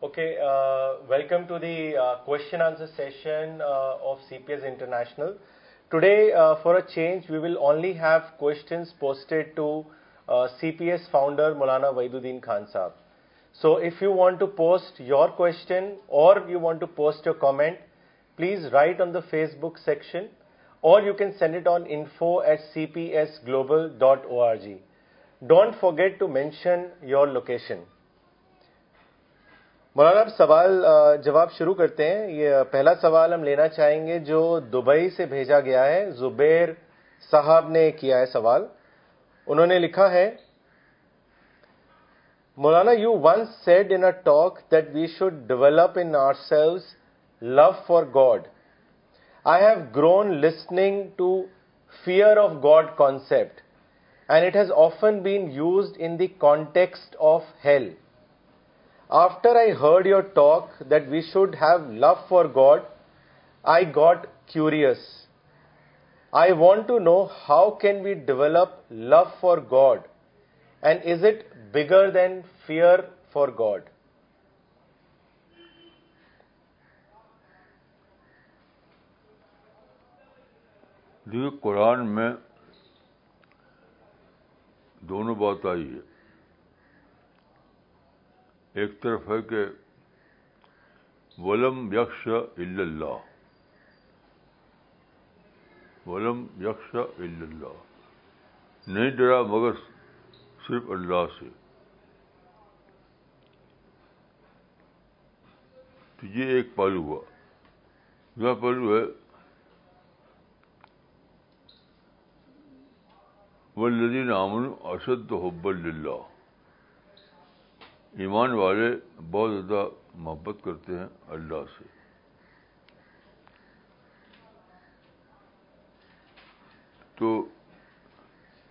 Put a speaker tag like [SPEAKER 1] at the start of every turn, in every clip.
[SPEAKER 1] Okay, uh, welcome to the uh, question answer session uh, of CPS International. Today, for a change, we will only have questions posted to CPS founder Maulana Wahiduddin Khan Sahab. So if you want to post your question or you want to post your comment, please write on the Facebook section or you can send it on info@cpsglobal.org. Don't forget to mention your location. مولانا اب سوال جواب شروع کرتے ہیں یہ پہلا سوال ہم لینا چاہیں گے جو دبئی سے بھیجا گیا ہے زبیر صاحب نے کیا ہے سوال انہوں نے لکھا ہے مولانا you once said in talk that we should develop in ourselves love for God I have grown listening to fear of God concept and it has often been used in the context of health after I heard your talk that we should have love for God I got curious I want to know how can we develop love for God and is it bigger than fear for God
[SPEAKER 2] Quran میں دونوں بات آئی ہے ایک طرف ہے کہ ولم یکش اللہ ولم یکش اللہ نہیں ڈرا مگر صرف اللہ سے تو یہ ایک پہلو ہوا دوسرا پہلو ہے وہ امن اشد حب اللہ ایمان والے بہت زیادہ محبت کرتے ہیں اللہ سے تو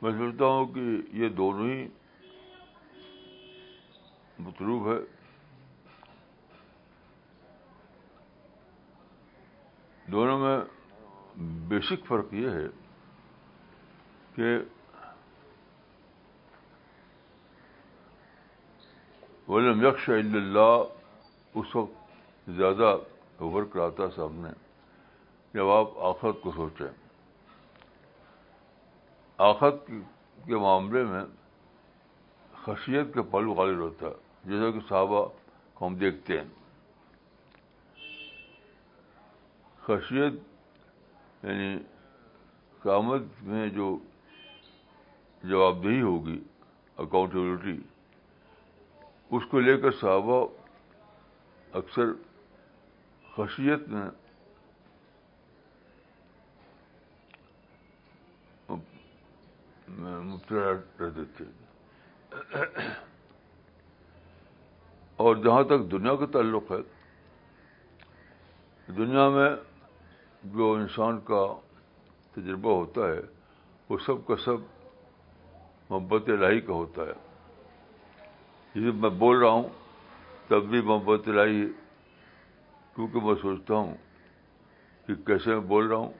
[SPEAKER 2] میں سمجھتا ہوں کہ یہ دونوں ہی مطلوب ہے دونوں میں بیسک فرق یہ ہے کہ ولم یکش اللہ اس وقت زیادہ ورک رہا سب نے جب آپ آخرت کو سوچیں آخرت کے معاملے میں خشیت کے پل غالب ہوتا ہے جیسا کہ صحابہ کو ہم دیکھتے ہیں خشیت یعنی قیامت میں جو جواب دہی ہوگی اکاؤنٹیبلٹی اس کو لے کر صحابہ اکثر خشیت میں مبتلا رہتے تھے اور جہاں تک دنیا کا تعلق ہے دنیا میں جو انسان کا تجربہ ہوتا ہے وہ سب کا سب محبت الہی کا ہوتا ہے جب میں بول رہا ہوں تب بھی محبت لائی کیونکہ میں سوچتا ہوں کہ کیسے میں بول رہا ہوں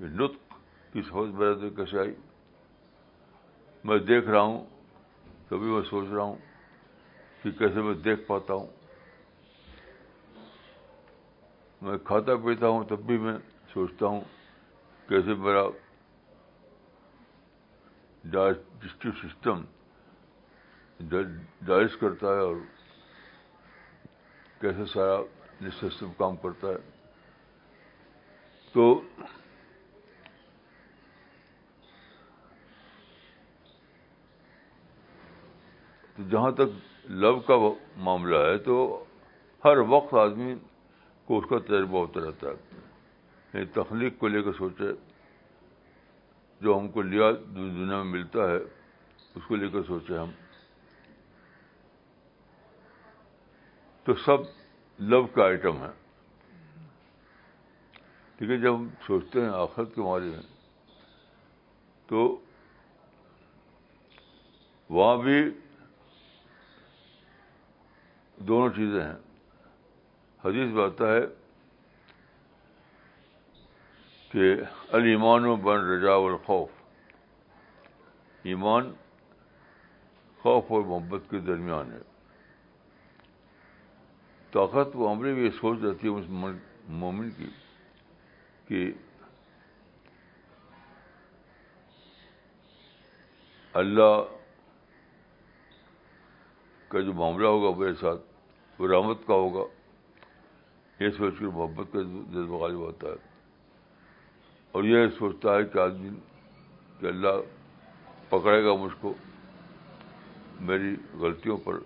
[SPEAKER 2] یہ سمجھ میرے حوصلہ کیسے آئی میں دیکھ رہا ہوں تبھی میں سوچ رہا ہوں کہ کیسے میں دیکھ پاتا ہوں میں کھاتا پیتا ہوں تب بھی میں سوچتا ہوں کیسے میرا ڈائجسٹو سسٹم ڈائز کرتا ہے اور کیسے سارا ڈسٹو کام کرتا ہے تو جہاں تک لو کا معاملہ ہے تو ہر وقت آدمی کو اس کا تجربہ ہوتا رہتا ہے یعنی تخلیق کو لے کر سوچے جو ہم کو لیا دنیا میں ملتا ہے اس کو لے کر سوچے ہم تو سب لو کا آئٹم ہے ٹھیک ہے جب ہم سوچتے ہیں آخرت کے بارے میں تو وہاں بھی دونوں چیزیں ہیں حدیث بات ہے کہ المان و بن رجا الخوف ایمان خوف اور محبت کے درمیان ہے طاقت وہ ہم میں بھی یہ سوچ رہتی ہے اس مومن کی کہ اللہ کا جو معاملہ ہوگا میرے ساتھ وہ رحمت کا ہوگا یہ سوچ کر محبت کا جذبہ غالب ہوتا ہے اور یہ سوچتا ہے کہ آج دن کہ اللہ پکڑے گا مجھ کو میری غلطیوں پر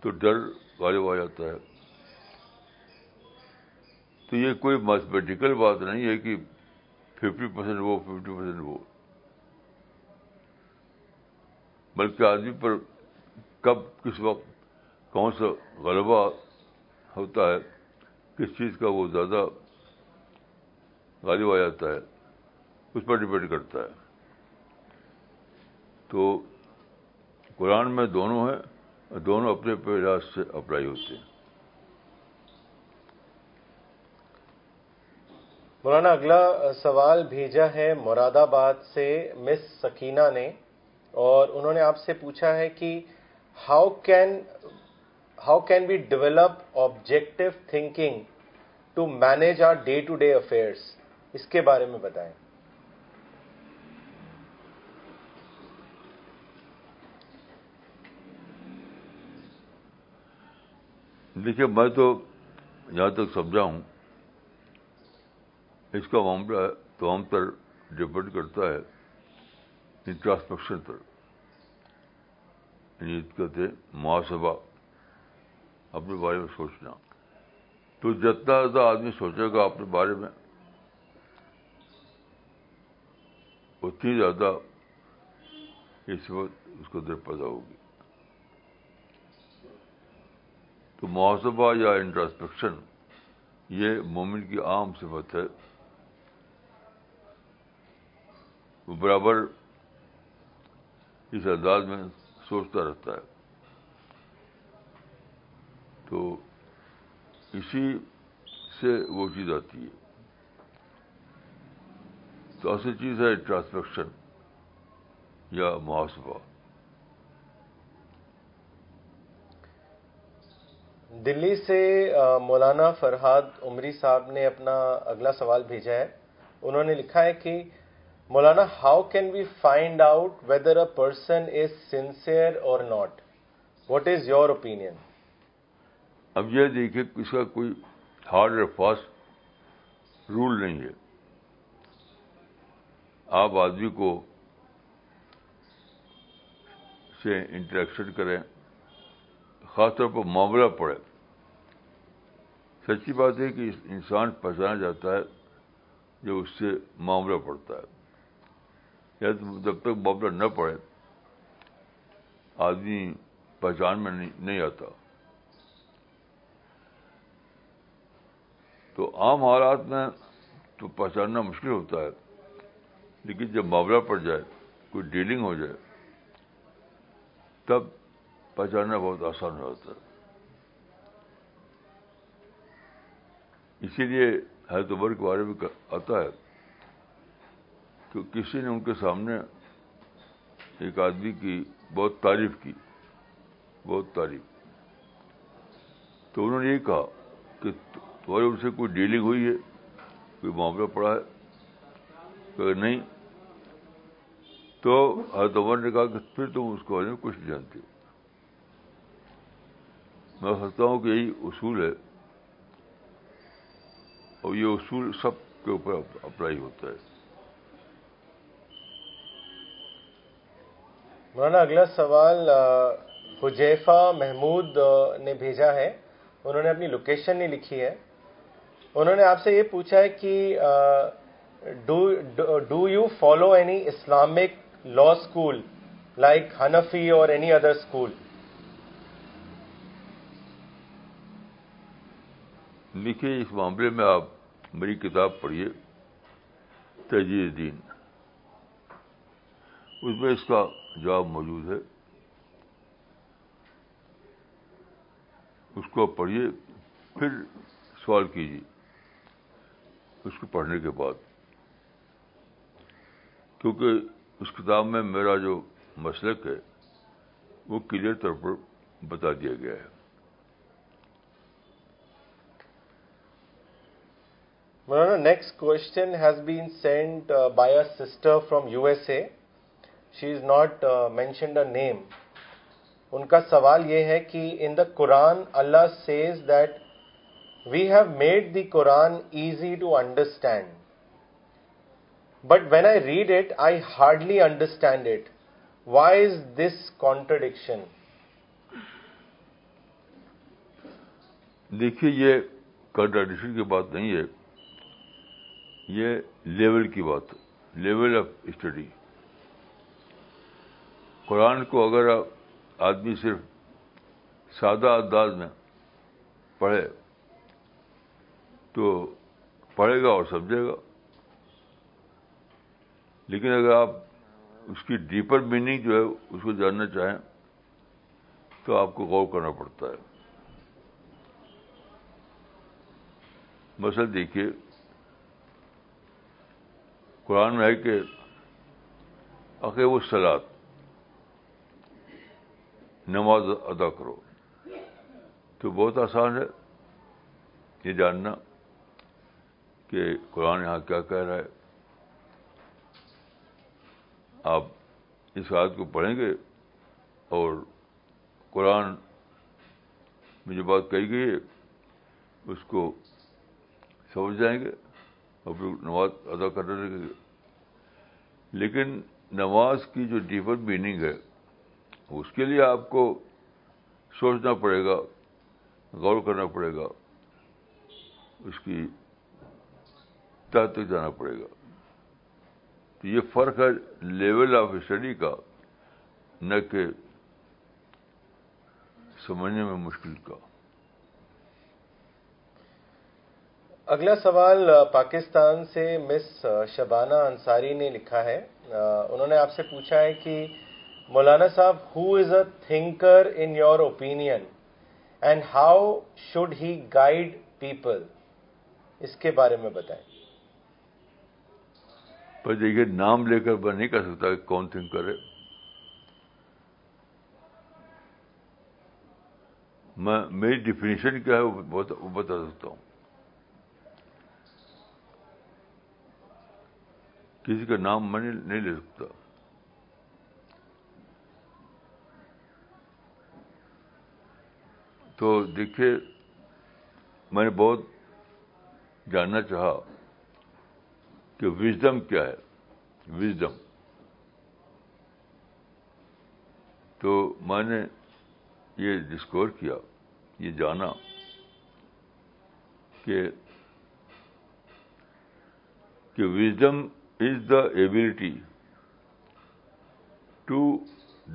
[SPEAKER 2] تو ڈر غالب آ جاتا ہے تو یہ کوئی میتھمیٹیکل بات نہیں ہے کہ ففٹی پرسینٹ وہ ففٹی پرسینٹ وہ بلکہ آدمی پر کب کس وقت کون سا غلبہ ہوتا ہے کس چیز کا وہ زیادہ غالب آ جاتا ہے اس پر ڈپینڈ کرتا ہے تو قرآن میں دونوں ہیں دونوں اپنے سے اپلائی ہوتے ہیں
[SPEAKER 1] مولانا اگلا سوال بھیجا ہے مراد آباد سے مس سکینہ نے اور انہوں نے آپ سے پوچھا ہے کہ how can how can be develop objective thinking to manage our day to day affairs اس کے بارے میں بتائیں
[SPEAKER 2] دیکھیے میں تو جہاں تک سمجھا ہوں اس کا معاملہ تو ہم پر ڈپینڈ کرتا ہے انٹراسپیکشن پر یعنی کہتے ہیں محاسبہ اپنے بارے میں سوچنا تو جتنا زیادہ آدمی سوچے گا اپنے بارے میں اتنی زیادہ اس وقت اس کو در پیدا ہوگی تو محاسبہ یا انٹراسپیکشن یہ مومن کی عام صفت ہے وہ برابر اس انداز میں سوچتا رہتا ہے تو اسی سے وہ چیز آتی ہے تو ایسی چیز ہے انٹراسپیکشن یا محاسبہ
[SPEAKER 1] دلی سے مولانا فرحاد عمری صاحب نے اپنا اگلا سوال بھیجا ہے انہوں نے لکھا ہے کہ مولانا how can we find out whether a person is sincere or not what is your opinion
[SPEAKER 2] اب یہ دیکھیے اس کا کوئی ہارڈ اور فاسٹ رول نہیں ہے آپ آدمی کو سے انٹریکشن کریں خاص طور پر معاملہ پڑے سچی بات ہے کہ انسان پہچانا جاتا ہے جو اس سے معاملہ پڑتا ہے یا جب تک معاملہ نہ پڑے آدمی پہچان میں نہیں آتا تو عام حالات میں تو پہچاننا مشکل ہوتا ہے لیکن جب معاملہ پڑ جائے کوئی ڈیلنگ ہو جائے تب پہچاننا بہت آسان ہو جاتا ہے اسی لیے حید عمر کے بارے میں آتا ہے کہ کسی نے ان کے سامنے ایک آدمی کی بہت تعریف کی بہت تعریف تو انہوں نے یہ کہا کہ تمہاری ان سے کوئی ڈیلنگ ہوئی ہے کوئی معاملہ پڑا ہے کہ نہیں تو حید عمر نے کہا کہ پھر تم اس کے بارے میں کچھ نہیں جانتے میں سمجھتا ہوں کہ یہی اصول ہے اور یہ اصول سب کے اوپر اپلائی ہوتا ہے
[SPEAKER 1] مولانا اگلا سوال حجیفہ محمود نے بھیجا ہے انہوں نے اپنی لوکیشن نہیں لکھی ہے انہوں نے آپ سے یہ پوچھا ہے کہ do you follow any Islamic law school like Hanafi اور اینی ادر اسکول
[SPEAKER 2] دیکھیے اس معاملے میں آپ میری کتاب پڑھیے تجیر دین اس میں اس کا جواب موجود ہے اس کو پڑھیے پھر سوال کیجیے اس کو پڑھنے کے بعد کیونکہ اس کتاب میں میرا جو مسلک ہے وہ کلیئر طور پر بتا دیا گیا ہے
[SPEAKER 1] مولانا next question has been sent by a sister from U S A she is not mentioned a name ان کا سوال یہ ہے کہ in the Quran Allah says that we have made the Quran easy to understand but when I read it I hardly understand it why is this contradiction
[SPEAKER 2] دیکھیے یہ contradiction کی بات نہیں ہے یہ لیول کی بات لیول آف اسٹڈی قرآن کو اگر آدمی صرف سادہ انداز میں پڑھے تو پڑھے گا اور سمجھے گا لیکن اگر آپ اس کی ڈیپر میننگ جو ہے اس کو جاننا چاہیں تو آپ کو غور کرنا پڑتا ہے مثلا دیکھیے قرآن میں ہے کہ آخر وہ سلاد نماز ادا کرو تو بہت آسان ہے یہ جاننا کہ قرآن یہاں کیا کہہ رہا ہے آپ اس بات کو پڑھیں گے اور قرآن میں جو بات کہی گئی ہے اس کو سمجھ جائیں گے نماز ادا کرنے لگے لیکن نماز کی جو ڈیپر میننگ ہے اس کے لیے آپ کو سوچنا پڑے گا غور کرنا پڑے گا اس کی تحت تک جانا پڑے گا تو یہ فرق ہے لیول آف اسٹڈی کا نہ کہ سمجھنے میں مشکل کا
[SPEAKER 1] اگلا سوال پاکستان سے مس شبانہ انصاری نے لکھا ہے انہوں نے آپ سے پوچھا ہے کہ Maulana Sahib who is a thinker in your opinion and how should he guide people اس کے بارے میں بتائیں
[SPEAKER 2] پر یہ نام لے کر نہیں کہہ سکتا کہ کون تھنکر ہے میری ڈیفینیشن کیا ہے وہ بتا سکتا ہوں کسی کا نام میں نہیں لے سکتا تو دیکھیے میں نے بہت جاننا چاہا کہ وزڈم کیا ہے وزڈم تو میں نے یہ ڈسکور کیا یہ جانا کہ wisdom is the ability to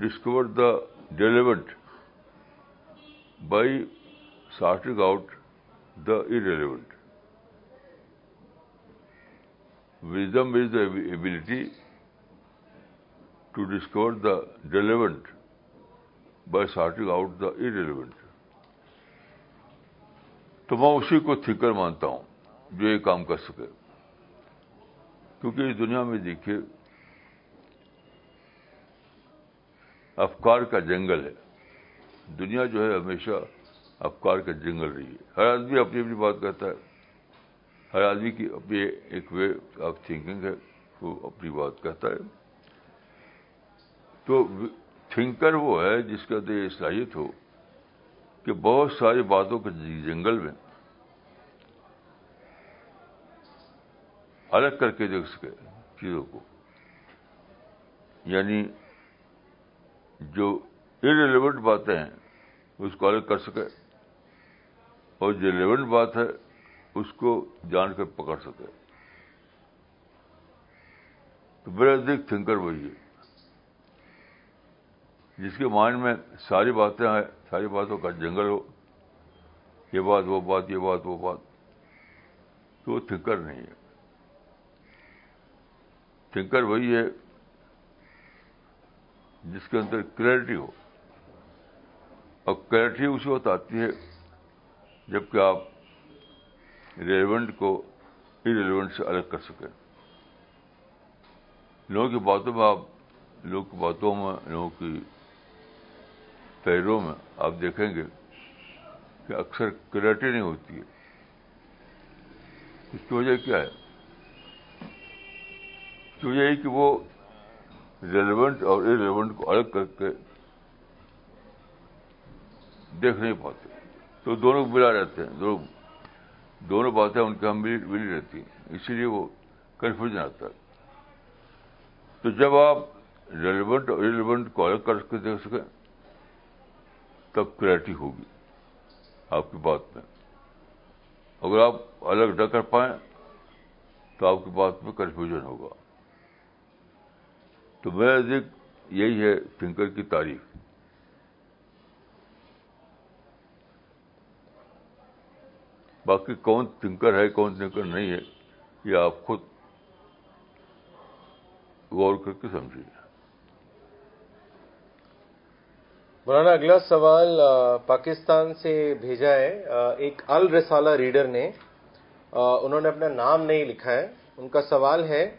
[SPEAKER 2] discover the relevant by sorting out the irrelevant wisdom is the ability to discover the relevant by sorting out the relevant تو میں اسی کو تھکر مانتا ہوں جو یہ کام کر سکے کیونکہ اس دنیا میں دیکھیے افکار کا جنگل ہے دنیا جو ہے ہمیشہ افکار کا جنگل رہی ہے ہر آدمی اپنی اپنی بات کہتا ہے ہر آدمی کی اپنی ایک وے آف تھنکنگ ہے وہ اپنی بات کہتا ہے تو تھنکر وہ ہے جس کا تو صلاحیت ہو کہ بہت ساری باتوں کے جنگل میں الگ کر کے دیکھ سکے چیزوں کو یعنی جو انیلیونٹ باتیں ہیں اس کو الگ کر سکے اور جو ریلیونٹ بات ہے اس کو جان کے پکڑ سکے تو بڑے ادھک تھنکر وہی ہے جس کے مائنڈ میں ساری باتیں ہیں ساری باتوں کا جنگل ہو یہ بات وہ بات یہ بات وہ بات تو وہ تھنکر نہیں ہے تھنکر وہی ہے جس کے اندر کلیئرٹی ہو اور کلیئرٹی اسی وقت آتی ہے جبکہ آپ ریلیونٹ کو ریلیونٹ سے الگ کر سکیں لوگوں کی باتوں میں آپ لوگوں کی باتوں میں لوگوں کی پیروں میں آپ دیکھیں گے کہ اکثر کلیئرٹی نہیں ہوتی ہے اس کی وجہ کیا ہے تو یہ کہ وہ ریلیونٹ اور اریلیونٹ کو الگ کر کے دیکھ نہیں پاتے تو دونوں ملا رہتے ہیں دونوں دونوں باتیں ان کے ہم ملی ملی رہتی ہیں اسی لیے وہ کنفیوژن آتا ہے تو جب آپ ریلیونٹ اور ریلیونٹ کو الگ کر کے دیکھ سکیں تب کلیئرٹی ہوگی آپ کی بات میں اگر آپ الگ نہ کر پائیں تو آپ کی بات میں کنفیوژن ہوگا تو میرا ذکر یہی ہے تھنکر کی تعریف باقی کون تھنکر ہے کون تھنکر نہیں ہے یہ آپ خود غور کر کے سمجھیے
[SPEAKER 1] مولانا اگلا سوال پاکستان سے بھیجا ہے ایک الرسالہ ریڈر نے انہوں نے اپنا نام نہیں لکھا ہے ان کا سوال ہے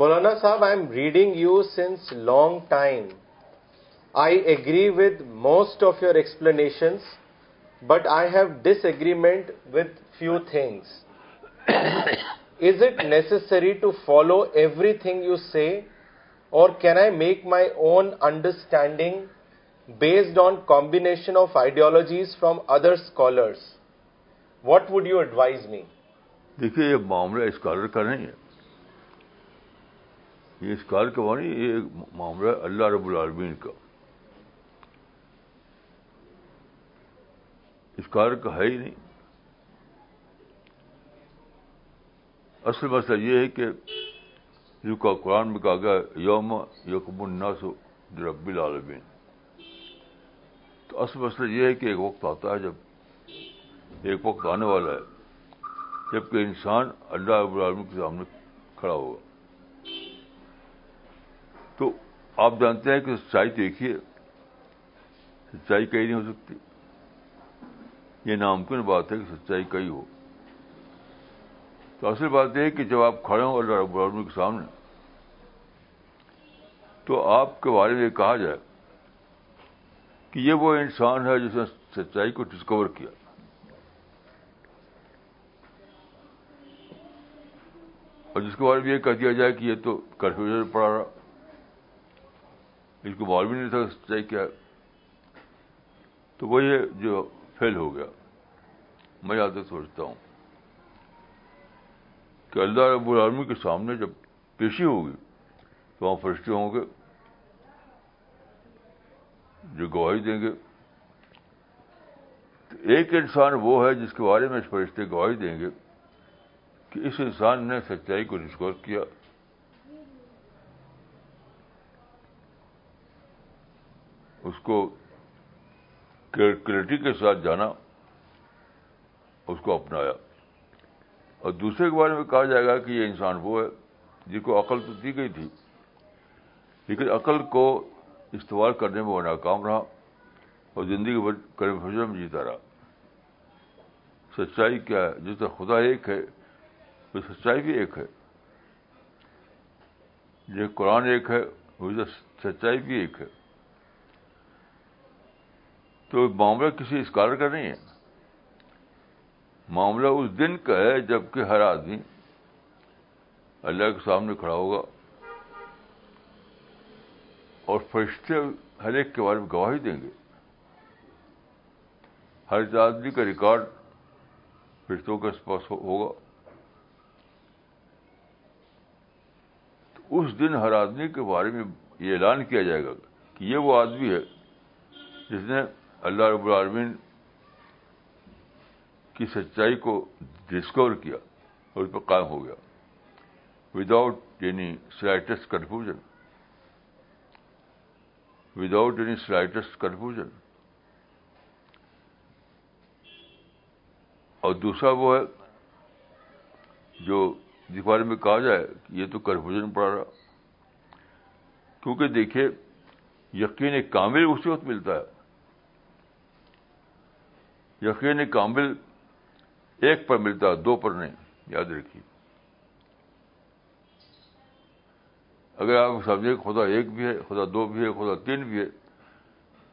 [SPEAKER 1] مولانا صاحب I am reading you since long time I agree with most of your explanations but I have disagreement with few things is it necessary to follow everything you see or can I make my own understanding based on combination of ideologies from other scholars what would you advise me
[SPEAKER 2] دیکھیے یہ معاملہ scholar کا نہیں ہے یہ اس کے معنی یہ معاملہ ہے اللہ رب العالمین کا اس کار کا ہے ہی نہیں اصل مسئلہ یہ ہے کہ جو کا قرآن میں کہا گیا یوم یقم الناس رب العالمین تو اصل مسئلہ یہ ہے کہ ایک وقت آتا ہے جب ایک وقت آنے والا ہے جبکہ انسان اللہ رب العالمین کے سامنے کھڑا ہوگا تو آپ جانتے ہیں کہ سچائی دیکھیے سچائی کئی نہیں ہو سکتی یہ ناممکن بات ہے کہ سچائی کئی ہو تو اصل بات یہ ہے کہ جب آپ کھڑے ہوں اللہ رب العالمین کے سامنے تو آپ کے بارے میں کہا جائے کہ یہ وہ انسان ہے جس نے سچائی کو ڈسکور کیا اور جس کے بارے میں یہ کہہ دیا جائے کہ یہ تو کرفیوژن پڑا رہا اس کو معلوم نہیں تھا سچائی کیا تو وہ یہ جو فیل ہو گیا میں یاد سوچتا ہوں کہ اللہ رب العالمی کے سامنے جب پیشی ہوگی تو وہاں فرشتے ہوں گے جو گواہی دیں گے تو ایک انسان وہ ہے جس کے بارے میں فرشتے گواہی دیں گے کہ اس انسان نے سچائی کو ڈسکور کیا اس کو کلیئرٹی کے ساتھ جانا اس کو اپنایا اور دوسرے کے بارے میں کہا جائے گا کہ یہ انسان وہ ہے جن کو عقل تو دی گئی تھی لیکن عقل کو استعمال کرنے میں وہ ناکام رہا اور زندگی کرم فضر میں جیتا رہا سچائی کیا ہے جس طرح خدا ایک ہے وہ سچائی بھی ایک ہے جیسے قرآن ایک ہے وہ سچائی بھی ایک ہے تو معاملہ کسی اسکالر کا نہیں ہے معاملہ اس دن کا ہے جب کہ ہر آدمی اللہ کے سامنے کھڑا ہوگا اور فرشتے ہر ایک کے بارے میں گواہی دیں گے ہر آدمی کا ریکارڈ فرشتوں کے پاس ہوگا اس دن ہر آدمی کے بارے میں یہ اعلان کیا جائے گا کہ یہ وہ آدمی ہے جس نے اللہ رب العالمین کی سچائی کو ڈسکور کیا اور اس پہ قائم ہو گیا without any slightest confusion without any slightest confusion اور دوسرا وہ ہے جو دیوالی میں کہا جائے کہ یہ تو کنفیوژن پڑا رہا کیونکہ دیکھیے یقین ایک کامل اسی وقت ملتا ہے یقینی کامل ایک پر ملتا ہے دو پر نہیں یاد رکھیے اگر آپ سمجھے خدا ایک بھی ہے خدا دو بھی ہے خدا تین بھی ہے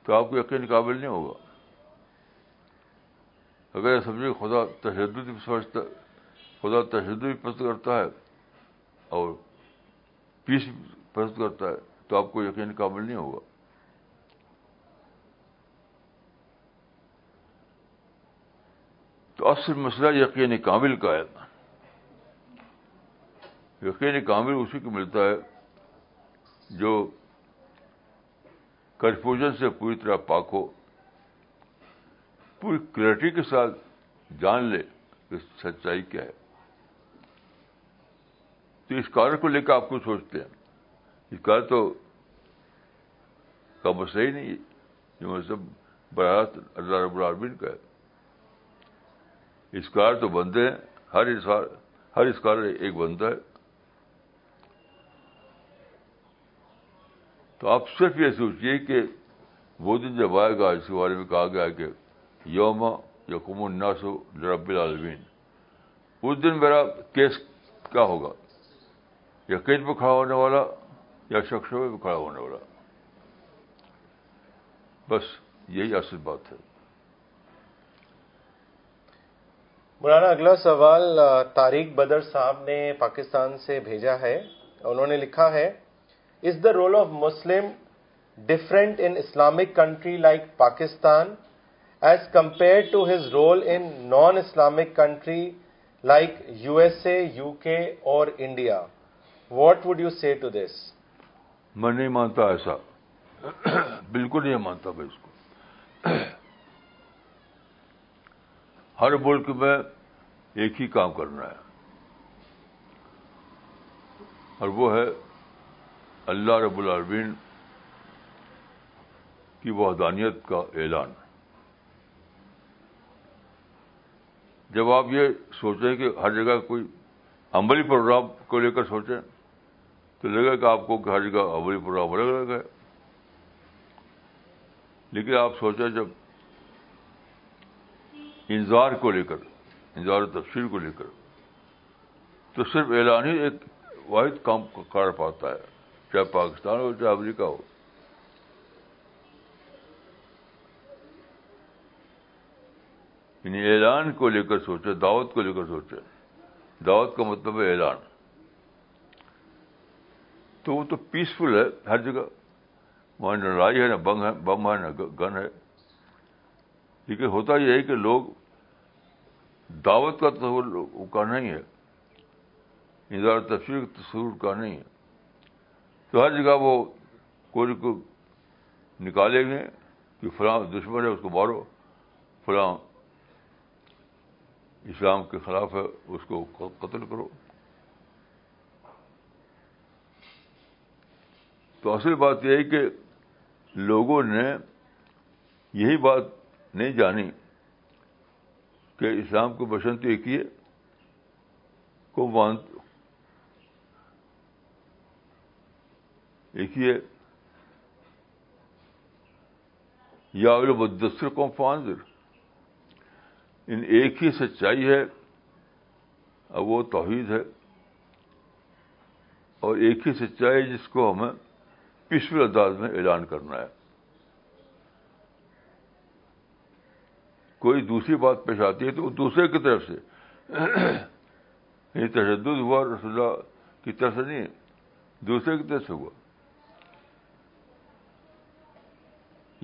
[SPEAKER 2] تو آپ کو یقین قابل نہیں ہوگا اگر سمجھے خدا تشدد بھی سمجھتا خدا تشدد بھی پسند کرتا ہے اور پیس بھی پسند کرتا ہے تو آپ کو یقین قابل نہیں ہوگا تو اصل مسئلہ یقین کامل کا ہے یقین کامل اسی کو ملتا ہے جو کنفیوژن سے پوری طرح پاک ہو پوری کلیئرٹی کے ساتھ جان لے کہ سچائی کیا ہے تو اس کار کو لے کے آپ کو سوچتے ہیں اس کار تو کا مسئلہ ہی نہیں یہ مطلب العالمین کا ہے اسکار تو بنتے ہیں ہر اسکار ہر اسکار ایک بنتا ہے تو آپ صرف یہ سوچیے کہ وہ دن جب آئے گا اس کے بارے میں کہا گیا کہ یوم یقوم الناس رب العالمین اس دن میرا کیس کیا ہوگا یا کیس پہ کھڑا ہونے والا یا شخصوں پہ کھڑا ہونے والا بس یہی اصل بات ہے
[SPEAKER 1] مولانا اگلا سوال طارق بدر صاحب نے پاکستان سے بھیجا ہے انہوں نے لکھا ہے is the role of Muslim different in Islamic country like Pakistan as compare to his role in non Islamic country like U S A U K or India what would you see to this
[SPEAKER 2] میں نہیں مانتا ایسا بالکل نہیں مانتا میں اس کو ہر ملک میں ایک ہی کام کرنا ہے اور وہ ہے اللہ رب العالمین کی وحدانیت کا اعلان جب آپ یہ سوچیں کہ ہر جگہ کوئی عملی پروگرام کو لے کر سوچیں تو لگے کہ آپ کو ہر جگہ عملی پروگرام الگ الگ ہے لیکن آپ سوچیں جب انظار کو لے کر انضار تفصیل کو لے کر تو صرف اعلان ہی ایک واحد کام کر پاتا ہے چاہے پاکستان ہو چاہے امریکہ ہو یعنی اعلان کو لے کر سوچے دعوت کو لے کر سوچے دعوت کا مطلب ہے اعلان تو وہ تو پیسفل ہے ہر جگہ وہاں نہ لڑائی ہے نہ ہے بم ہے نہ گن ہے لیکن ہوتا یہ ہے کہ لوگ دعوت کا تصور کا نہیں ہے تفسیر کا تصور کا نہیں ہے تو ہر جگہ وہ کوئی کو نکالیں گے کہ فلاں دشمن ہے اس کو مارو فلاں اسلام کے خلاف ہے اس کو قتل کرو تو اصل بات یہ ہے کہ لوگوں نے یہی بات نہیں جانی کہ اسلام کو تو ایک ہی کو مان ایک یا مدسر قاند ان ایک ہی سچائی ہے وہ توحید ہے اور ایک ہی سچائی جس کو ہمیں پچھلے انداز میں اعلان کرنا ہے کوئی دوسری بات پیش آتی ہے تو وہ دوسرے کی طرف سے یعنی تشدد ہوا رسول اللہ کی طرف سے نہیں دوسرے کی طرف سے ہوا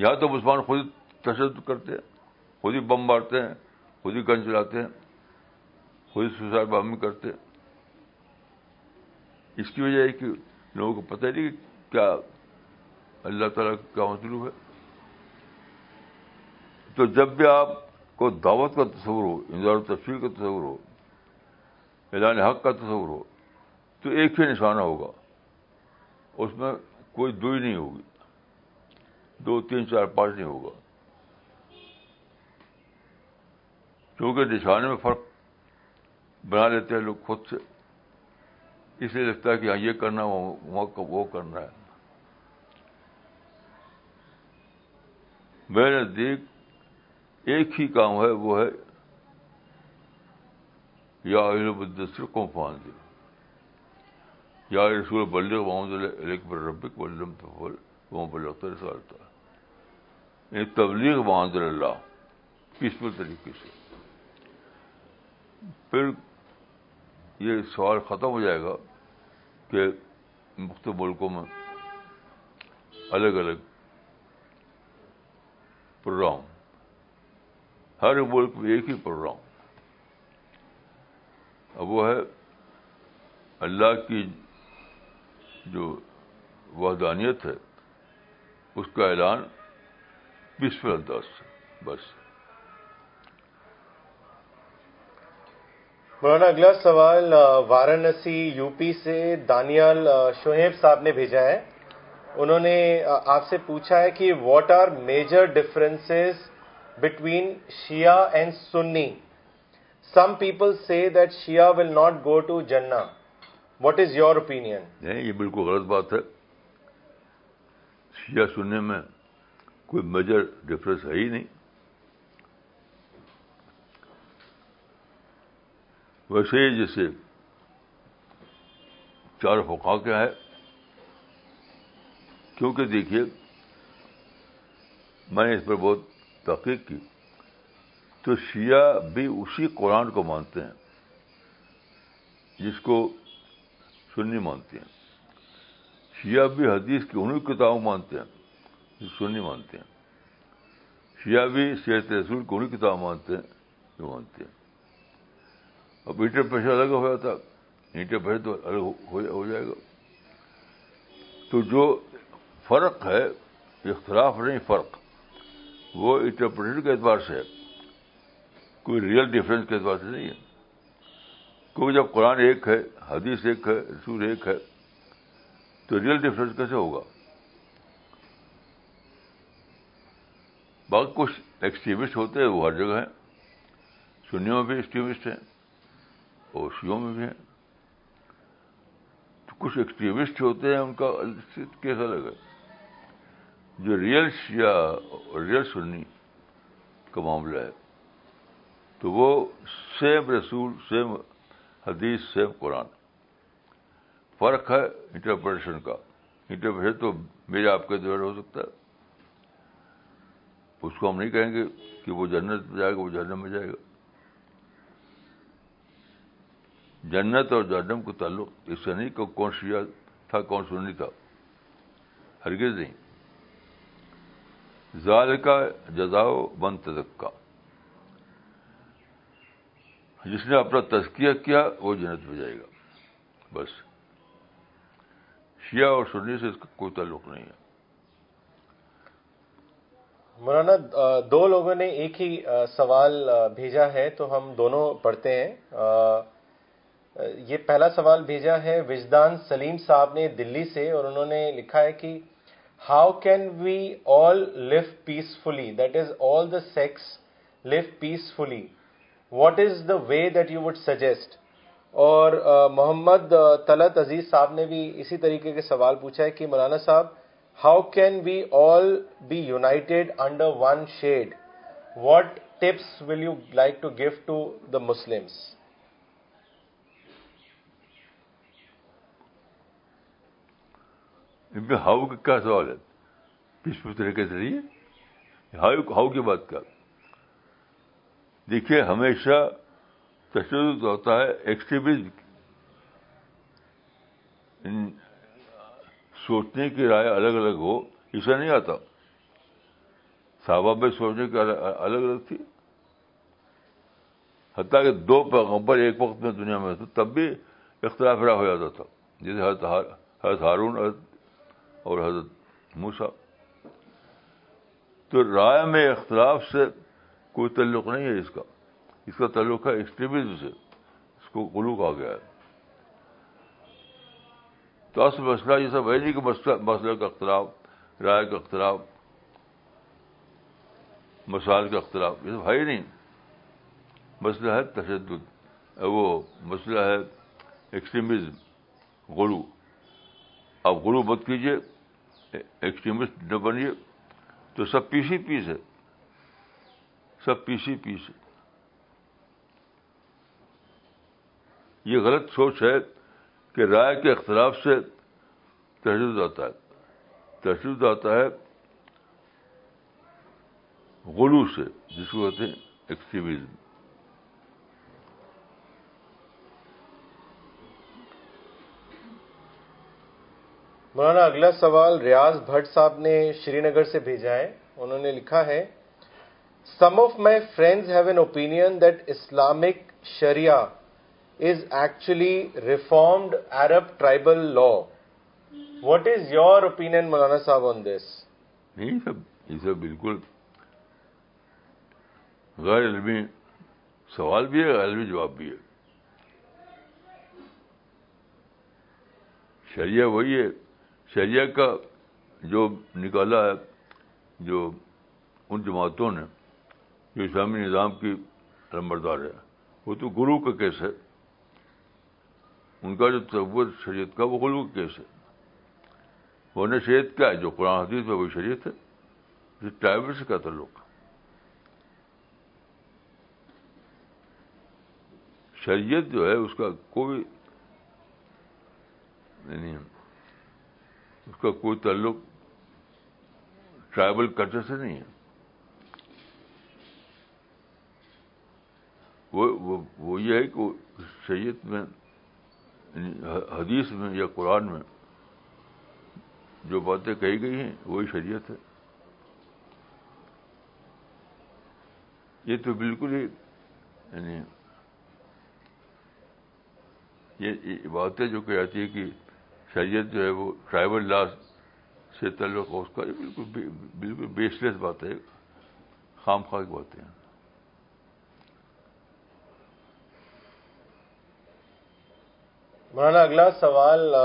[SPEAKER 2] یا تو مسلمان خود تشدد کرتے ہیں خود ہی بم مارتے ہیں خود ہی گن چلاتے ہیں خود ہی سوسائڈ بام کرتے ہیں اس کی وجہ ہے کہ لوگوں کو پتہ نہیں نہیں کیا اللہ تعالیٰ کا مطلوب ہے تو جب بھی آپ کوئی دعوت کا تصور ہو انضار تفصیل تفریح کا تصور ہو اعلان حق کا تصور ہو تو ایک ہی نشانہ ہوگا اس میں کوئی دو ہی نہیں ہوگی دو تین چار پانچ نہیں ہوگا کیونکہ نشانے میں فرق بنا لیتے ہیں لوگ خود سے اس لیے لگتا ہے کہ ہاں یہ کرنا وہ کرنا ہے میرے نزدیک ایک ہی کام ہے وہ ہے یا بدسر کو دے یا محمد کو بلڈ واضح بلڈ وہاں بلوتر سالتا تبلیغ وہاں کس بھی طریقے سے پھر یہ سوال ختم ہو جائے گا کہ مختلف ملکوں میں الگ الگ پروگرام ہر ملک میں ایک ہی پروگرام اب وہ ہے اللہ کی جو وحدانیت ہے اس کا اعلان انداز سے بس
[SPEAKER 1] مولانا اگلا سوال وارانسی یو پی سے دانیال شوہیب صاحب نے بھیجا ہے انہوں نے آپ سے پوچھا ہے کہ what are major differences between Shia and Sunni some people see that Shia will not go to Jannah what is your opinion
[SPEAKER 2] نہیں یہ بالکل غلط بات ہے شیعہ سننے میں کوئی میجر ڈفرنس ہے ہی نہیں ویسے ہی جیسے چار فقا کیا ہے کیونکہ دیکھیے میں نے اس پر بہت تحقیق کی تو شیعہ بھی اسی قرآن کو مانتے ہیں جس کو سنی مانتے ہیں شیعہ بھی حدیث کی انہیں کتابوں مانتے ہیں جو سنی مانتے ہیں شیعہ بھی سیرت رسول کی انہیں کتاب مانتے ہیں جو مانتے ہیں اب انٹر پریشر الگ ہو جاتا انٹر پریشر تو الگ ہو جائے گا تو جو فرق ہے اختلاف نہیں فرق وہ انٹرپریٹر کے اعتبار سے ہے کوئی ریئل ڈفرینس کے اعتبار سے نہیں ہے کیونکہ جب قرآن ایک ہے حدیث ایک ہے رسول ایک ہے تو ریئل ڈفرینس کیسے ہوگا باقی کچھ ایکسٹریمسٹ ہوتے ہیں وہ ہر جگہ ہیں سنیوں میں بھی ایکسٹریمسٹ ہیں اور شیوں میں بھی ہیں کچھ ایکسٹریمسٹ ہوتے ہیں ان کا کیسا لگا ہے جو ریئل شیعہ ریئل سنی کا معاملہ ہے تو وہ سیم رسول سیم حدیث سیم قرآن فرق ہے انٹرپریشن کا انٹرپریشن تو میرا آپ کے دور ہو سکتا ہے اس کو ہم نہیں کہیں گے کہ وہ جنت میں جائے گا وہ جہنم میں جائے گا جنت اور جہنم کو تعلق اس سے نہیں کہ کون سیا تھا کون سنی تھا ہرگز نہیں ظال کا جزاؤ بن تزکا جس نے اپنا تزکیہ کیا وہ جنت میں جائے گا بس شیعہ اور سنی سے اس کا کوئی تعلق نہیں ہے
[SPEAKER 1] مولانا دو لوگوں نے ایک ہی سوال بھیجا ہے تو ہم دونوں پڑھتے ہیں یہ پہلا سوال بھیجا ہے وجدان سلیم صاحب نے دلی سے اور انہوں نے لکھا ہے کہ how can we all live peacefully that is all the sects live peacefully what is the way that you would suggest اور محمد طلعت عزیز صاحب نے بھی اسی طریقے کے سوال پوچھا ہے کہ مولانا صاحب how can we all be united under one shade what tips will you like to give to the Muslims ان میں
[SPEAKER 2] ہاؤ کا کیا سوال ہے پیسفل طریقے سے رہیے ہاؤ ہاؤ کی بات کا دیکھیے ہمیشہ تشدد ہوتا ہے ایکسٹریمزم سوچنے کی رائے الگ الگ ہو اسے نہیں آتا صحابہ میں سوچنے کی الگ الگ تھی حتیٰ کہ دو پیغمبر ایک وقت میں دنیا میں تھے تب بھی اختلاف رائے ہو جاتا تھا جیسے حضرت ہارون حضرت اور حضرت موسا تو رائے میں اختلاف سے کوئی تعلق نہیں ہے اس کا اس کا تعلق ہے ایکسٹریمزم سے اس کو گلو کہا گیا ہے تو اصل مسئلہ یہ سب جی کہ مسئلہ کا اختلاف رائے کا اختلاف مسائل کا اختلاف یہ سب ہے ہی نہیں مسئلہ ہے تشدد وہ مسئلہ ہے ایکسٹریمزم غلو آپ گلو مت کیجیے ایکسٹریمسٹ نہ بنیے تو سب پی سی پیس ہے سب پی سی پیس ہے یہ غلط سوچ ہے کہ رائے کے اختلاف سے تشدد آتا ہے تشدد آتا ہے غلو سے جس کو کہتے ہیں ایکسٹریمزم
[SPEAKER 1] مولانا اگلا سوال ریاض بھٹ صاحب نے شری نگر سے بھیجا ہے انہوں نے لکھا ہے some of my friends have an opinion that Islamic sharia is actually reformed Arab tribal law what is your opinion مولانا صاحب آن دس
[SPEAKER 2] نہیں سب یہ سب بالکل غیر علمی سوال بھی ہے غیر علمی جواب بھی ہے شریعہ وہی ہے شریعہ کا جو نکالا ہے جو ان جماعتوں نے جو اسلامی نظام کی نمبردار ہے وہ تو گرو کا کیس ہے ان کا جو تصور شریعت کا وہ غلو کا کیس ہے وہ نے شریعت کیا ہے جو قرآن حدیث میں وہ شریعت ہے جس ٹائبر سے کا تعلق شریعت جو ہے اس کا کوئی نہیں یعنی اس کا کوئی تعلق ٹرائبل کلچر سے نہیں ہے وہ وہ, وہ یہ ہے کہ شریعت میں یعنی حدیث میں یا قرآن میں جو باتیں کہی گئی ہیں وہی شریعت ہے یہ تو بالکل ہی یعنی یہ باتیں جو کہ آتی ہے کہ شریعت جو ہے وہ ٹرائبل لا سے تعلق اس کا بالکل بالکل لیس بات ہے خام خواہ کی
[SPEAKER 1] مولانا اگلا سوال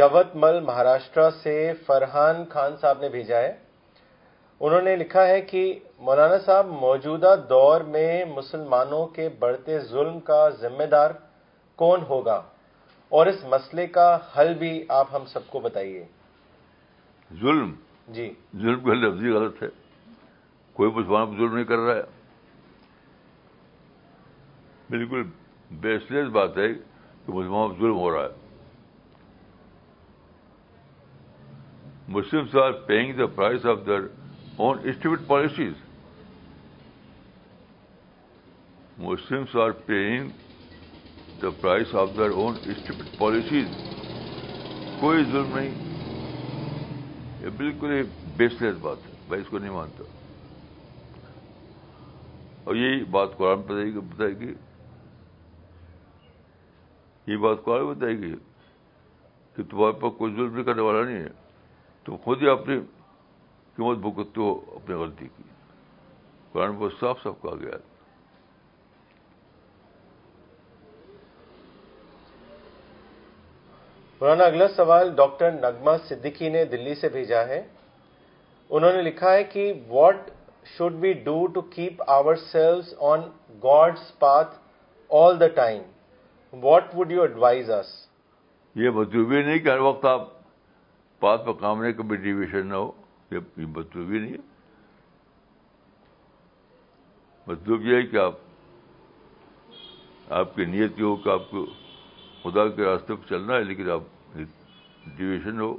[SPEAKER 1] یوت مل مہاراشٹرا سے فرحان خان صاحب نے بھیجا ہے انہوں نے لکھا ہے کہ مولانا صاحب موجودہ دور میں مسلمانوں کے بڑھتے ظلم کا ذمہ دار کون ہوگا اور اس مسئلے کا حل بھی آپ ہم سب کو بتائیے
[SPEAKER 2] ظلم
[SPEAKER 1] جی
[SPEAKER 2] ظلم کے لفظی غلط ہے کوئی مسلمان کو ظلم نہیں کر رہا ہے بالکل لیس بات ہے کہ مسلمان ظلم ہو رہا ہے Muslims are paying the price of their own stupid policies Muslims are paying the price of their own stupid policies کوئی ظلم نہیں یہ بالکل ہی بیس لیس بات ہے میں اس کو نہیں مانتا اور یہی بات قرآن بتائے گی گی یہ بات قرآن بتائے گی کہ تمہارے پاس کوئی ظلم نہیں کرنے والا نہیں ہے تم خود ہی اپنی قیمت بھگتتے ہو اپنی غلطی کی قرآن بہت صاف صاف کہا گیا ہے
[SPEAKER 1] مولانا اگلا سوال ڈاکٹر نغمہ صدیقی نے دلی سے بھیجا ہے انہوں نے لکھا ہے کہ what should be do to keep our soul on God's path all the time what would you advise us
[SPEAKER 2] یہ مطلوبی نہیں کہ ہر وقت آپ پاتھ پہ کام نہیں کبھی ڈیویشن نہ ہو یہ مطلوبی نہیں ہے مطلوب یہ ہے کہ آپ آپ کی نیت یہ ہو کہ آپ کو خدا کے راستے پہ چلنا ہے لیکن آپ ڈیویشن ہو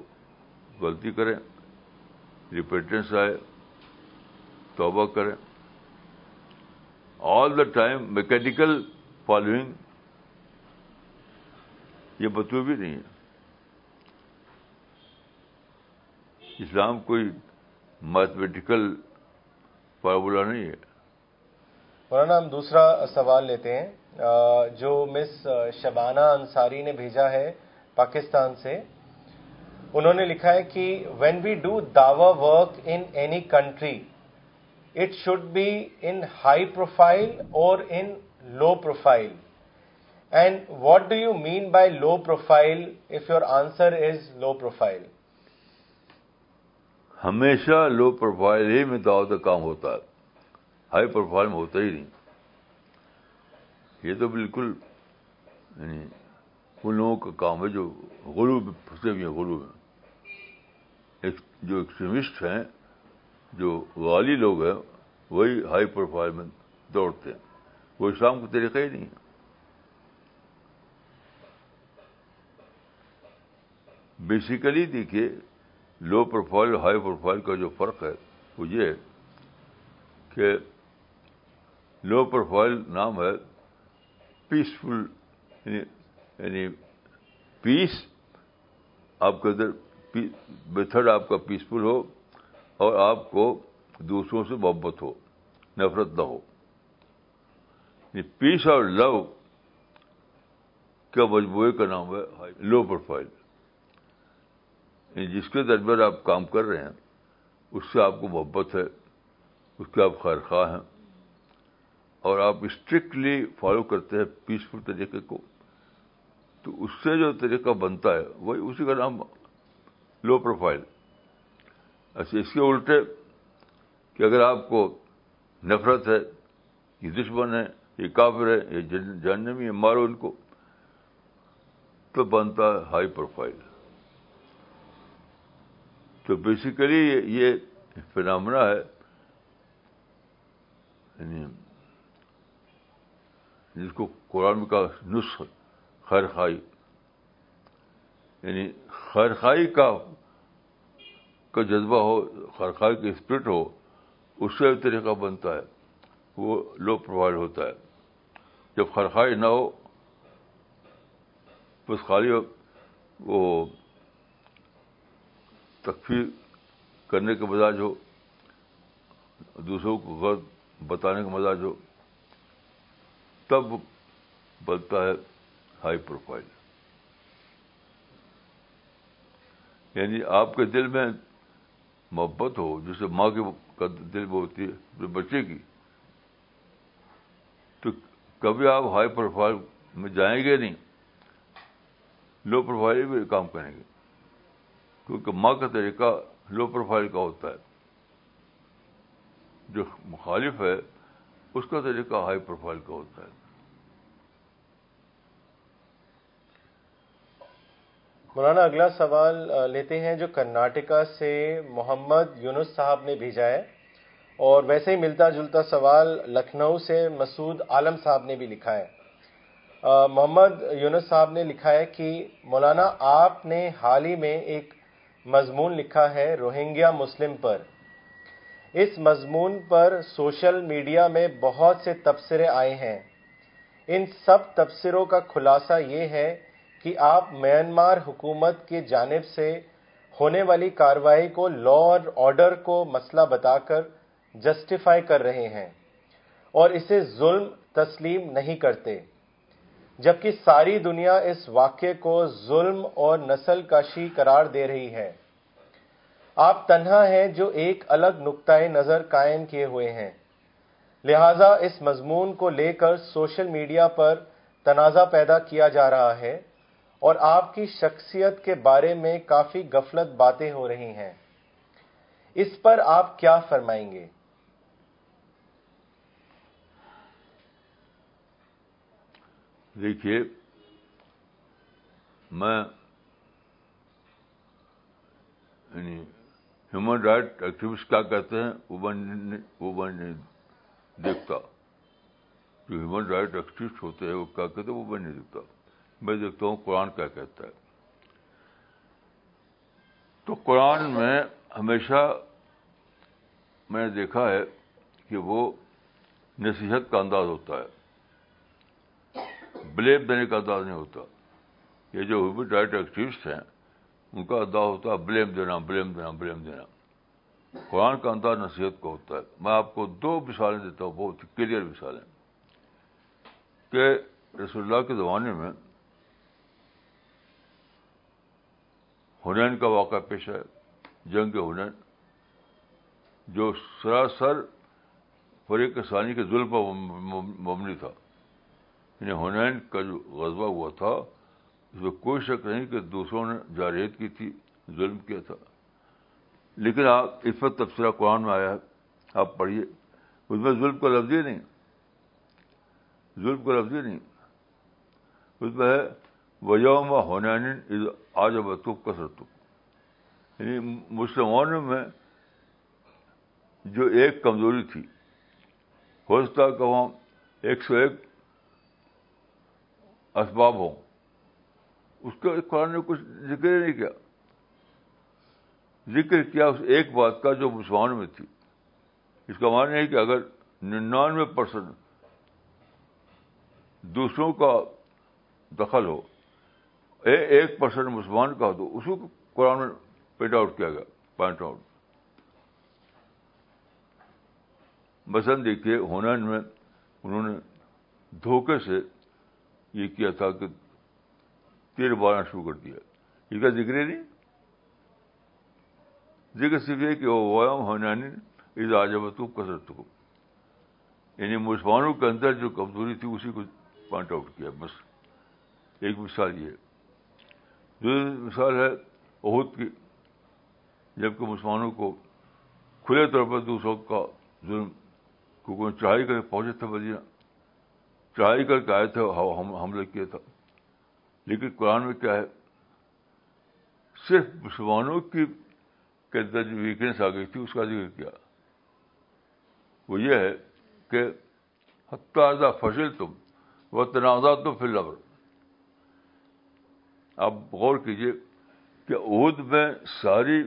[SPEAKER 2] غلطی کریں ریپیٹنس آئے توبہ کریں all the time mechanical following یہ بتو بھی نہیں ہے اسلام کوئی میتھمیٹیکل فارمولا نہیں ہے
[SPEAKER 1] مولانا ہم دوسرا سوال لیتے ہیں جو مس شبانہ انصاری نے بھیجا ہے پاکستان سے انہوں نے لکھا ہے کہ when we do Dawa work in any country it should be in high profile or in low profile and what do you mean by low profile if your answer is low profile
[SPEAKER 2] ہمیشہ low profile ہی میں دعوت کا کام ہوتا ہے high profile میں ہوتا ہی نہیں یہ تو بالکل یعنی ان لوگوں کا کام ہے جو غروب پھنسے ہوئے ہیں غروب ہیں جو ایکسٹریمسٹ ہیں جو والی لوگ ہیں وہی ہائی پروفائل میں دوڑتے ہیں وہ اسلام کا طریقہ ہی نہیں ہے بیسیکلی دیکھیے لو پروفائل ہائی پروفائل کا جو فرق ہے وہ یہ ہے کہ لو پروفائل نام ہے پیسفل یعنی یعنی پیس آپ کے اندر میتھڈ آپ کا پیسفل ہو اور آپ کو دوسروں سے محبت ہو نفرت نہ ہو پیس یعنی اور لو کیا مجموعے کا نام ہے لو پروفائل یعنی جس کے درمیان آپ کام کر رہے ہیں اس سے آپ کو محبت ہے اس کے آپ خیر خواہ ہیں اور آپ اسٹرکٹلی فالو کرتے ہیں پیسفل طریقے کو تو اس سے جو طریقہ بنتا ہے وہی اسی کا نام لو پروفائل ایسے اس کے الٹے کہ اگر آپ کو نفرت ہے یہ دشمن ہے یہ کافر ہے یہ جاننے میں مارو ان کو تو بنتا ہے ہائی پروفائل تو بیسیکلی یہ فنامنا ہے یعنی جس کو قرآن کا نسخ خیر خائی یعنی خیر خائی کا کا جذبہ ہو خیر خائی کی اسپرٹ ہو اس سے طریقہ بنتا ہے وہ لو پروفائل ہوتا ہے جب خیر خائی نہ ہو بس خالی وہ تکفیر کرنے کے مزاج ہو دوسروں کو غلط بتانے کا مزاج ہو تب بنتا ہے ہائی پروفائل یعنی آپ کے دل میں محبت ہو جسے ماں کے دل میں ہوتی ہے بچے کی تو کبھی آپ ہائی پروفائل میں جائیں گے نہیں لو پروفائل میں کام کریں گے کیونکہ ماں کا طریقہ لو پروفائل کا ہوتا ہے جو مخالف ہے اس کا طریقہ ہائی پروفائل کا ہوتا ہے
[SPEAKER 1] مولانا اگلا سوال لیتے ہیں جو کرناٹکا سے محمد یونس صاحب نے بھیجا ہے اور ویسے ہی ملتا جلتا سوال لکھنؤ سے مسعود عالم صاحب نے بھی لکھا ہے محمد یونس صاحب نے لکھا ہے کہ مولانا آپ نے حال ہی میں ایک مضمون لکھا ہے روہنگیا مسلم پر اس مضمون پر سوشل میڈیا میں بہت سے تبصرے آئے ہیں ان سب تبصروں کا خلاصہ یہ ہے کہ آپ میانمار حکومت کی جانب سے ہونے والی کاروائی کو لا اور آرڈر کو مسئلہ بتا کر جسٹیفائی کر رہے ہیں اور اسے ظلم تسلیم نہیں کرتے جبکہ ساری دنیا اس واقعے کو ظلم اور نسل کشی قرار دے رہی ہے آپ تنہا ہیں جو ایک الگ نقطۂ نظر قائم کیے ہوئے ہیں لہذا اس مضمون کو لے کر سوشل میڈیا پر تنازع پیدا کیا جا رہا ہے اور آپ کی شخصیت کے بارے میں کافی گفلت باتیں ہو رہی ہیں اس پر آپ کیا فرمائیں گے
[SPEAKER 2] دیکھیے میں یعنی ہیومن رائٹ ایکٹیوسٹ کیا کہتے ہیں وہ میں وہ نہیں دیکھتا جو ہیومن رائٹ ایکٹیوسٹ ہوتے ہیں وہ کیا کہتے ہیں وہ نہیں دیکھتا میں دیکھتا ہوں قرآن کیا کہتا ہے تو قرآن میں ہمیشہ میں نے دیکھا ہے کہ وہ نصیحت کا انداز ہوتا ہے بلیم دینے کا انداز نہیں ہوتا یہ جو ہیومن رائٹ ایکٹیوسٹ ہیں ان کا انداز ہوتا ہے بلیم دینا بلیم دینا بلیم دینا قرآن کا انداز نصیحت کا ہوتا ہے میں آپ کو دو مثالیں دیتا ہوں بہت کلیئر مثالیں کہ رسول اللہ کے زمانے میں ہنین کا واقعہ پیش ہے جنگ ہنین جو سراسر فری کسانی کے ظلم پر مبنی تھا یعنی ہنین کا جو غذبہ ہوا تھا اس میں کوئی شک نہیں کہ دوسروں نے جارحیت کی تھی ظلم کیا تھا لیکن آپ اس پر تبصرہ قرآن میں آیا ہے آپ پڑھیے اس میں ظلم کا لفظ ہی نہیں ظلم کا لفظ ہی نہیں اس میں ہے وجوہ ہنین آج اب تو یعنی مسلمانوں میں جو ایک کمزوری تھی ہو سکتا کہ وہاں ایک سو ایک اسباب ہوں اس کا قرآن نے کچھ ذکر نہیں کیا ذکر کیا اس ایک بات کا جو مسلمانوں میں تھی اس کا ماننا ہے کہ اگر ننانوے پرسنٹ دوسروں کا دخل ہو ایک پرسنٹ مسلمان کا تو اسی کو قرآن میں پائنٹ آؤٹ کیا گیا پوائنٹ آؤٹ مثلاً دیکھیے ہونین میں انہوں نے دھوکے سے یہ کیا تھا کہ تیر بارہ شروع کر دیا یہ کا ذکر نہیں ذکر صرف یہ کہ وہ ہونین اس آجمت کثرت کو یعنی مسلمانوں کے اندر جو کمزوری تھی اسی کو پوائنٹ آؤٹ کیا بس ایک مثال یہ ہے مثال ہے عہد کی جبکہ مسلمانوں کو کھلے طور پر دوسروں کا ظلم انہیں چڑھائی کر کے پہنچے تھے مدینہ چڑھائی کر کے آئے تھے حملے کیا تھا لیکن قرآن میں کیا ہے صرف مسلمانوں کی جو ویکنیس آ گئی تھی اس کا ذکر کیا وہ یہ ہے کہ حتیٰ فصل تم وہ تنازع تو پھر لبر آپ غور کیجیے کہ عہد میں ساری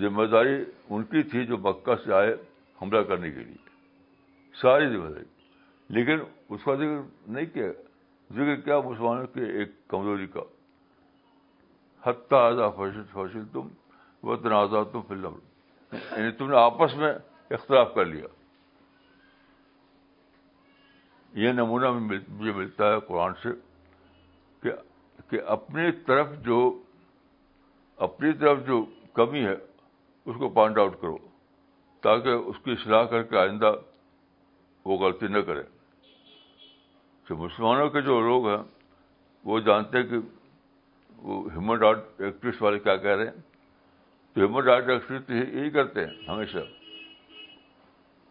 [SPEAKER 2] ذمہ داری ان کی تھی جو مکہ سے آئے حملہ کرنے کے لیے ساری ذمہ داری لیکن اس کا ذکر نہیں کیا ذکر کیا مسلمانوں کے ایک کمزوری کا حتیٰ آزاد تم و آزاد تم فلم تم نے آپس میں اختلاف کر لیا یہ نمونہ مجھے ملتا ہے قرآن سے کہ کہ اپنی طرف جو اپنی طرف جو کمی ہے اس کو پوائنٹ آؤٹ کرو تاکہ اس کی اصلاح کر کے آئندہ وہ غلطی نہ کرے تو مسلمانوں کے جو لوگ ہیں وہ جانتے ہیں کہ وہ ہیومن رائٹ ایکٹیوسٹ والے کیا کہہ رہے ہیں تو ہیومن رائٹ ایکٹیوسٹ یہی کرتے ہیں ہمیشہ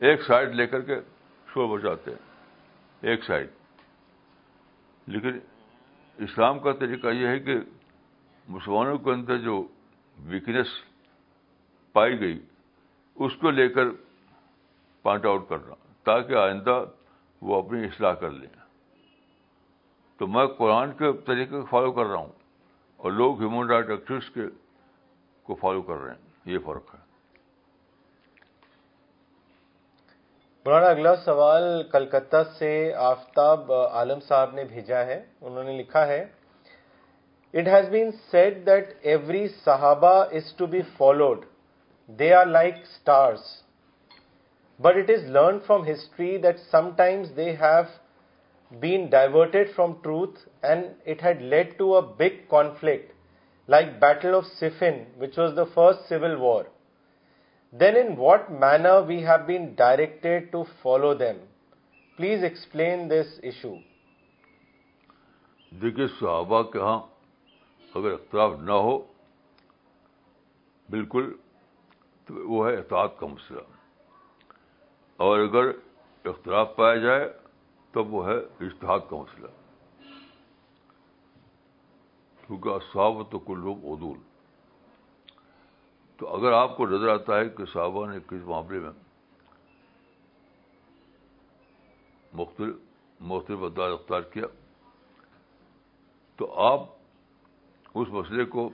[SPEAKER 2] ایک سائڈ لے کر کے شور بچاتے ہیں ایک سائڈ لیکن اسلام کا طریقہ یہ ہے کہ مسلمانوں کے اندر جو ویکنیس پائی گئی اس کو لے کر پوائنٹ آؤٹ کر رہا تاکہ آئندہ وہ اپنی اصلاح کر لیں تو میں قرآن کے طریقے کو فالو کر رہا ہوں اور لوگ ہیومن رائٹ ایکٹوس کے کو فالو کر رہے ہیں یہ فرق ہے
[SPEAKER 1] مولانا اگلا سوال کلکتہ سے آفتاب عالم صاحب نے بھیجا ہے انہوں نے لکھا ہے it has been said that every Sahaba is to be followed they are like stars but it is learn from history that sometimes they have been diverted from truth and it had led to a big conflict like battle of Siffin which was the first civil war then in what manner we have been directed to follow them please explain this issue
[SPEAKER 2] دیکھیے صحابہ کے ہاں اگر اختلاف نہ ہو بالکل تو وہ ہے افطح کا مسئلہ اور اگر اختلاف پایا جائے تب وہ ہے اشتہاد کا مسئلہ کیونکہ صحابہ تو کل لوگ ادول تو اگر آپ کو نظر آتا ہے کہ صحابہ نے کس معاملے میں مختلف مختلف انداز اختیار کیا تو آپ اس مسئلے کو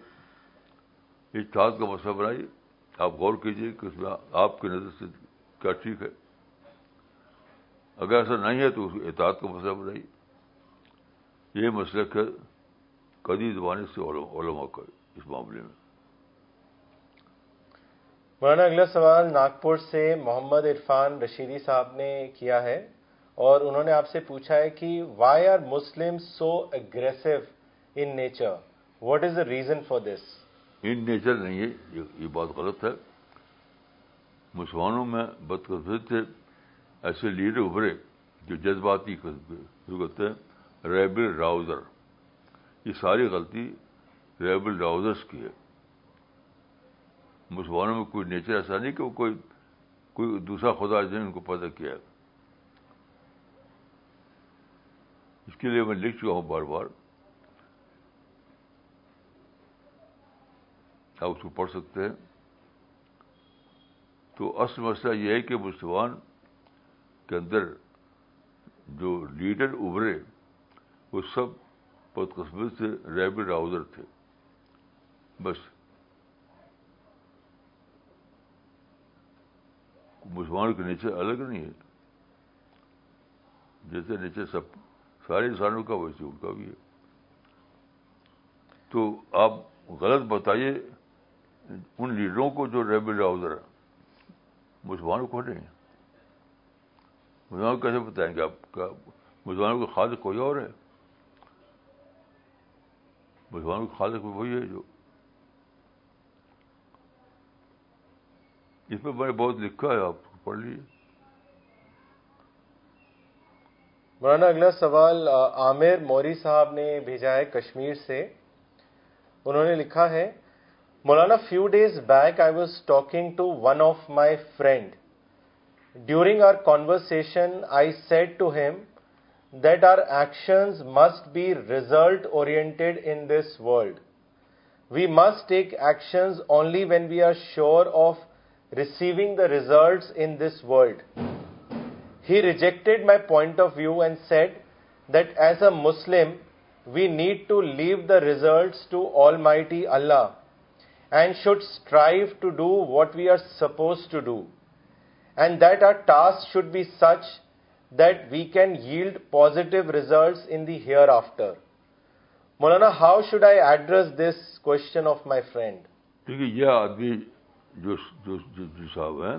[SPEAKER 2] اتحاد کا مسئلہ بنائیے آپ غور کیجیے کہ اس میں آپ کی نظر سے کیا ٹھیک ہے اگر ایسا نہیں ہے تو اس احتیاط کا مسئلہ بنائیے یہ مسئلہ ہے قدی زبانی سے علماء کا اس معاملے میں
[SPEAKER 1] مولانا اگلا سوال ناگپور سے محمد عرفان رشیدی صاحب نے کیا ہے اور انہوں نے آپ سے پوچھا ہے کہ why are Muslim so aggressive in nature what is the reason for this
[SPEAKER 2] nature نہیں ہے یہ بہت غلط ہے مسلمانوں میں بدقسمت تھے ایسے لیڈر ابھرے جو جذباتی جو کہتے ہیں ریبل راؤزر یہ ساری غلطی ریبل راؤزرس کی ہے مسلمانوں میں کوئی نیچر ایسا نہیں کہ وہ کوئی کوئی دوسرا خدا جن ان کو پیدا کیا اس کے لیے میں لکھ چکا ہوں بار بار آپ اس کو پڑھ سکتے ہیں تو اصل مسئلہ یہ ہے کہ مسلمان کے اندر جو لیڈر ابھرے وہ سب بدقسمت سے ریبر راؤزر تھے بس مسلمان کے نیچے الگ نہیں ہے جیسے نیچے سب سارے انسانوں کا ویسے ان کا بھی ہے تو آپ غلط بتائیے ان لیڈروں کو جو ریبل ڈاؤزر مسلمانوں کو نہیں مسلمان کیسے بتائیں گے آپ کا مسلمانوں کا خالق اور ہے مسلمانوں کا خالق وہی ہے جو اس میں نے بہت لکھا ہے آپ کو پڑھ لیجیے
[SPEAKER 1] مولانا اگلا سوال عامر موری صاحب نے بھیجا ہے کشمیر سے انہوں نے لکھا ہے مولانا few days back I was talking to one of my friend during our conversation I said to him that our actions must be result oriented in this world we must take actions only when we are sure of receiving the results in this world. He rejected my point of view and said that as a Muslim, we need to leave the results to Almighty Allah and should strive to do what we are supposed to do, and that our task should be such that we can yield positive results in the hereafter. Maulana, how should I address this question of my friend?
[SPEAKER 2] Because جو جو, جو, صاحب ہیں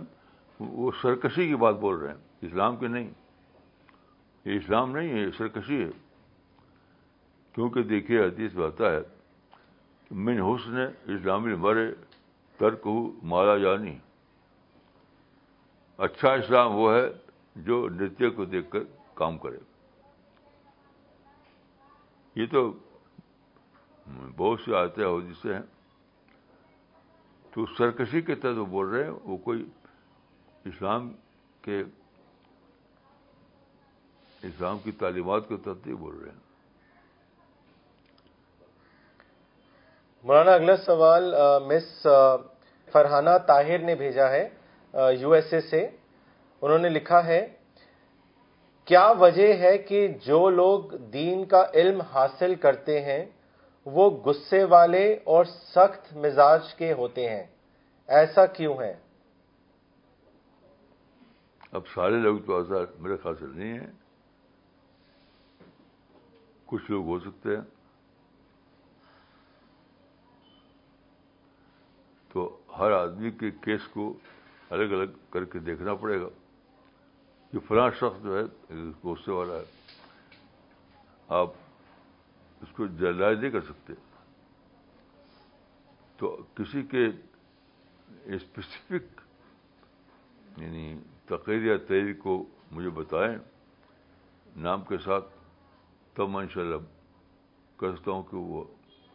[SPEAKER 2] وہ سرکشی کی بات بول رہے ہیں اسلام کے نہیں یہ اسلام نہیں ہے سرکشی ہے کیونکہ دیکھیے حدیث بات ہے من حسن اسلامی مرے ترک ہو مارا جانی اچھا اسلام وہ ہے جو نتیہ کو دیکھ کر کام کرے یہ تو بہت سی آتے حدیثیں ہیں تو سرکشی کے تحت وہ بول رہے ہیں وہ کوئی اسلام کے اسلام کی تعلیمات کے تحت ہی بول رہے ہیں
[SPEAKER 1] مولانا اگلا سوال مس فرحانہ طاہر نے بھیجا ہے یو ایس اے سے انہوں نے لکھا ہے کیا وجہ ہے کہ جو لوگ دین کا علم حاصل کرتے ہیں وہ غصے والے اور سخت مزاج کے ہوتے ہیں ایسا کیوں ہے
[SPEAKER 2] اب سارے لوگ تو ایسا خیال سے نہیں ہیں کچھ لوگ ہو سکتے ہیں تو ہر آدمی کے کیس کو الگ الگ کر کے دیکھنا پڑے گا کہ فلاں شخص جو ہے گسے والا ہے آپ اس کو جرلائز نہیں کر سکتے تو کسی کے اسپیسیفک یعنی تقریر یا تحریر کو مجھے بتائیں نام کے ساتھ تب میں ان شاء اللہ سکتا ہوں کہ وہ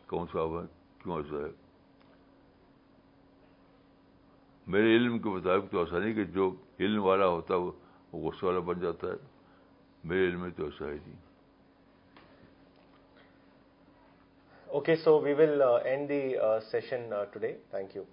[SPEAKER 2] کون سا ہے کیوں ایسا ہے میرے علم کے مطابق تو ایسا نہیں کہ جو علم والا ہوتا ہے وہ غصہ والا بن جاتا ہے میرے علم میں تو ایسا ہے نہیں
[SPEAKER 1] Okay, so we will uh, end the uh, session uh, today. Thank you.